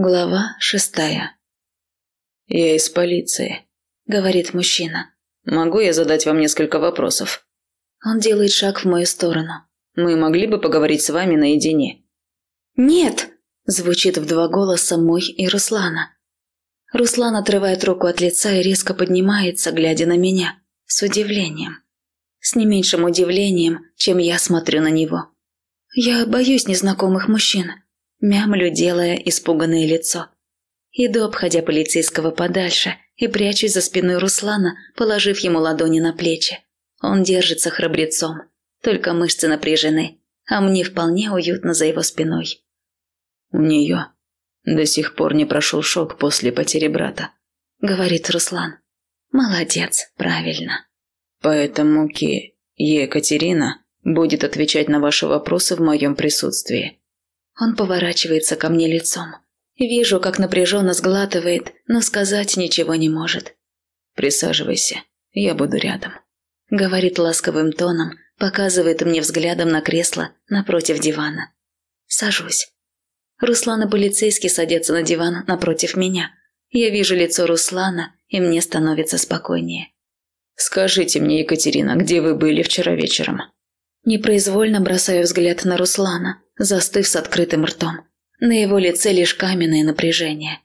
Глава шестая. «Я из полиции», — говорит мужчина. «Могу я задать вам несколько вопросов?» Он делает шаг в мою сторону. «Мы могли бы поговорить с вами наедине?» «Нет!» – звучит в два голоса мой и Руслана. Руслан отрывает руку от лица и резко поднимается, глядя на меня, с удивлением. С не меньшим удивлением, чем я смотрю на него. Я боюсь незнакомых мужчин мямлю, делая испуганное лицо. Иду, обходя полицейского подальше, и прячусь за спиной Руслана, положив ему ладони на плечи. Он держится храбрецом, только мышцы напряжены, а мне вполне уютно за его спиной. «У нее до сих пор не прошел шок после потери брата», — говорит Руслан. «Молодец, правильно». «Поэтому Ки, Екатерина, будет отвечать на ваши вопросы в моем присутствии. Он поворачивается ко мне лицом. Вижу, как напряженно сглатывает, но сказать ничего не может. «Присаживайся, я буду рядом», — говорит ласковым тоном, показывает мне взглядом на кресло напротив дивана. Сажусь. Руслан и полицейский садятся на диван напротив меня. Я вижу лицо Руслана, и мне становится спокойнее. «Скажите мне, Екатерина, где вы были вчера вечером?» Непроизвольно бросаю взгляд на Руслана, застыв с открытым ртом. На его лице лишь каменное напряжение.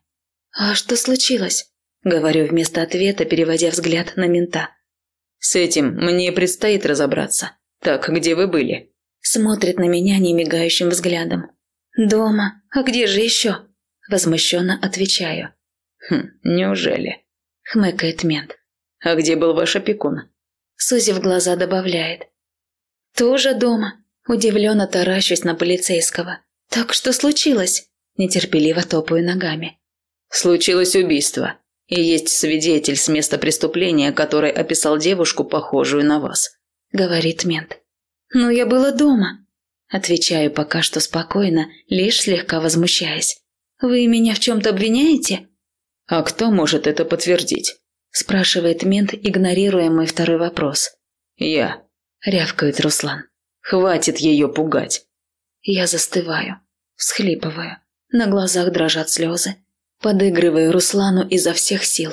«А что случилось?» – говорю вместо ответа, переводя взгляд на мента. «С этим мне предстоит разобраться. Так, где вы были?» Смотрит на меня немигающим взглядом. «Дома. А где же еще?» Возмущенно отвечаю. «Хм, неужели?» – хмыкает мент. «А где был ваш опекун?» Сузив глаза, добавляет. «Тоже дома?» Удивленно таращусь на полицейского. «Так что случилось?» Нетерпеливо топаю ногами. «Случилось убийство. И есть свидетель с места преступления, который описал девушку, похожую на вас», — говорит мент. «Но я была дома», — отвечаю пока что спокойно, лишь слегка возмущаясь. «Вы меня в чем-то обвиняете?» «А кто может это подтвердить?» – спрашивает мент, игнорируя мой второй вопрос. «Я», – рявкает Руслан. «Хватит ее пугать!» Я застываю, всхлипываю. На глазах дрожат слезы. Подыгрываю Руслану изо всех сил.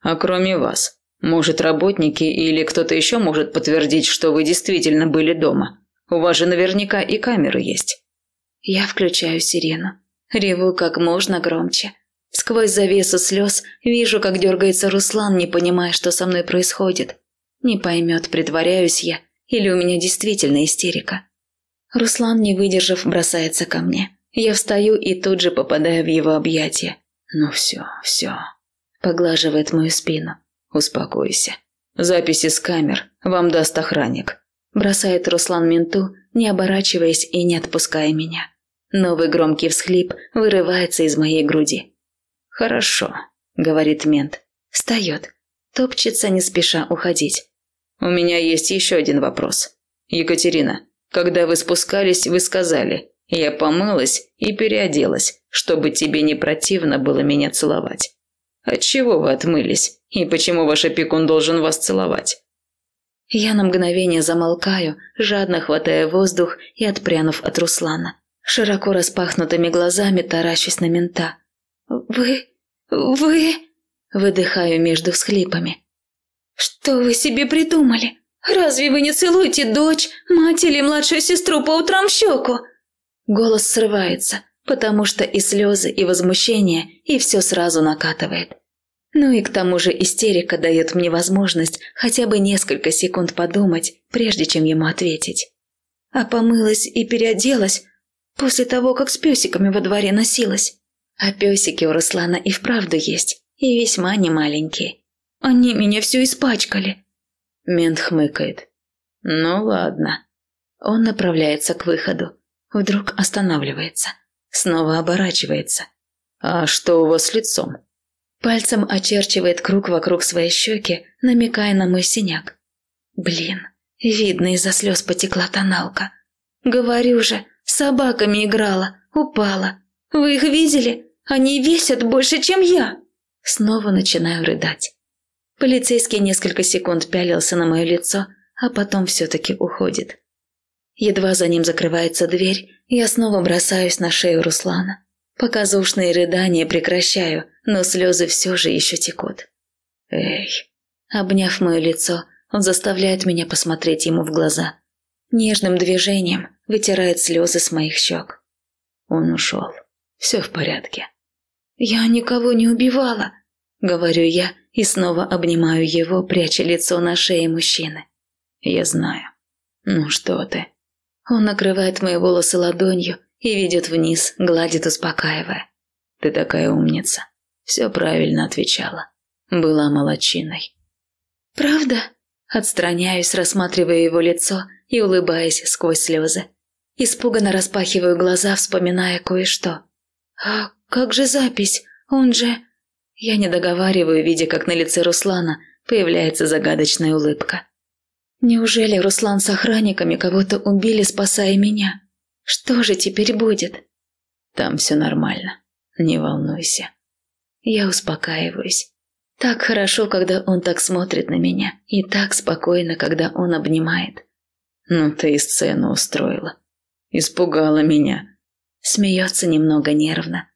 «А кроме вас, может, работники или кто-то еще может подтвердить, что вы действительно были дома? У вас же наверняка и камеры есть». Я включаю сирену. Реву как можно громче. Сквозь завесу слез вижу, как дергается Руслан, не понимая, что со мной происходит. Не поймет, притворяюсь я или у меня действительно истерика. Руслан, не выдержав, бросается ко мне. Я встаю и тут же попадаю в его объятия. «Ну все, все», – поглаживает мою спину. «Успокойся. Записи с камер вам даст охранник», – бросает Руслан менту, не оборачиваясь и не отпуская меня. Новый громкий всхлип вырывается из моей груди. «Хорошо», – говорит мент. Встает, топчется, не спеша уходить. У меня есть еще один вопрос. Екатерина, когда вы спускались, вы сказали, я помылась и переоделась, чтобы тебе не противно было меня целовать. Отчего вы отмылись? И почему ваш опекун должен вас целовать? Я на мгновение замолкаю, жадно хватая воздух и отпрянув от Руслана. Широко распахнутыми глазами таращусь на мента. «Вы... вы...» Выдыхаю между всхлипами. «Что вы себе придумали? Разве вы не целуете дочь, мать или младшую сестру по утрам в щеку?» Голос срывается, потому что и слезы, и возмущение, и все сразу накатывает. Ну и к тому же истерика дает мне возможность хотя бы несколько секунд подумать, прежде чем ему ответить. А помылась и переоделась после того, как с песиками во дворе носилась. А песики у Руслана и вправду есть, и весьма немаленькие. Они меня все испачкали. Мент хмыкает. Ну ладно. Он направляется к выходу. Вдруг останавливается. Снова оборачивается. А что у вас с лицом? Пальцем очерчивает круг вокруг своей щеки, намекая на мой синяк. Блин, видно, из-за слез потекла тоналка. Говорю же, с собаками играла, упала. Вы их видели? Они весят больше, чем я. Снова начинаю рыдать. Полицейский несколько секунд пялился на мое лицо, а потом все-таки уходит. Едва за ним закрывается дверь, я снова бросаюсь на шею Руслана. Показушные рыдания прекращаю, но слезы все же еще текут. Эй, обняв мое лицо, он заставляет меня посмотреть ему в глаза. Нежным движением вытирает слезы с моих щек. Он ушел. Все в порядке. «Я никого не убивала», — говорю я и снова обнимаю его, пряча лицо на шее мужчины. «Я знаю. Ну что ты?» Он накрывает мои волосы ладонью и ведет вниз, гладит, успокаивая. «Ты такая умница. Все правильно отвечала. Была молочиной». «Правда?» Отстраняюсь, рассматривая его лицо и улыбаясь сквозь слезы. Испуганно распахиваю глаза, вспоминая кое-что. «А как же запись? Он же...» Я не договариваю, видя, как на лице Руслана появляется загадочная улыбка. Неужели Руслан с охранниками кого-то убили, спасая меня? Что же теперь будет? Там все нормально. Не волнуйся. Я успокаиваюсь. Так хорошо, когда он так смотрит на меня, и так спокойно, когда он обнимает. Ну ты и сцену устроила. Испугала меня. Смеется немного нервно.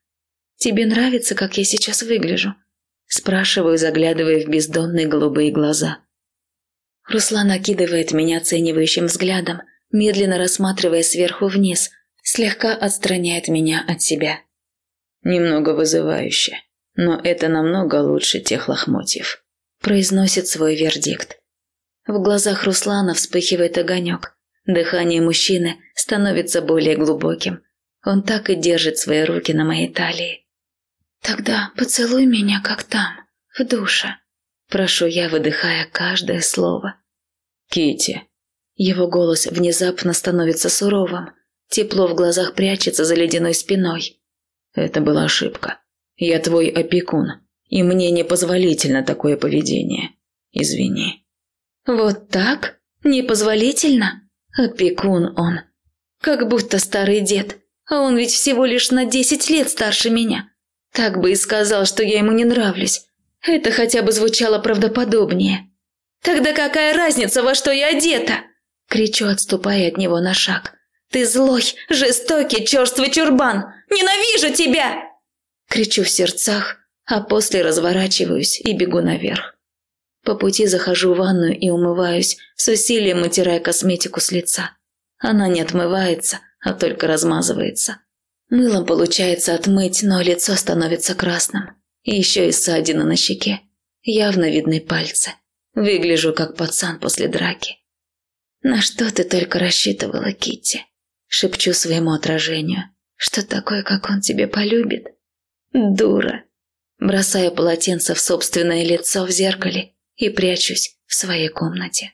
Тебе нравится, как я сейчас выгляжу? Спрашиваю, заглядывая в бездонные голубые глаза. Руслан окидывает меня оценивающим взглядом, медленно рассматривая сверху вниз, слегка отстраняет меня от себя. Немного вызывающе, но это намного лучше тех лохмотьев. Произносит свой вердикт. В глазах Руслана вспыхивает огонек. Дыхание мужчины становится более глубоким. Он так и держит свои руки на моей талии. «Тогда поцелуй меня, как там, в душе», Прошу я, выдыхая каждое слово. Кити. Его голос внезапно становится суровым. Тепло в глазах прячется за ледяной спиной. Это была ошибка. Я твой опекун, и мне непозволительно такое поведение. Извини. Вот так? Непозволительно? Опекун он. Как будто старый дед. А он ведь всего лишь на десять лет старше меня. Так бы и сказал, что я ему не нравлюсь. Это хотя бы звучало правдоподобнее. «Тогда какая разница, во что я одета?» Кричу, отступая от него на шаг. «Ты злой, жестокий, черствый чурбан! Ненавижу тебя!» Кричу в сердцах, а после разворачиваюсь и бегу наверх. По пути захожу в ванную и умываюсь, с усилием утирая косметику с лица. Она не отмывается, а только размазывается. Мылом получается отмыть, но лицо становится красным. Еще и ссадина на щеке. Явно видны пальцы. Выгляжу как пацан после драки. На что ты только рассчитывала, Китти? Шепчу своему отражению. Что такое, как он тебе полюбит? Дура. Бросаю полотенце в собственное лицо в зеркале и прячусь в своей комнате.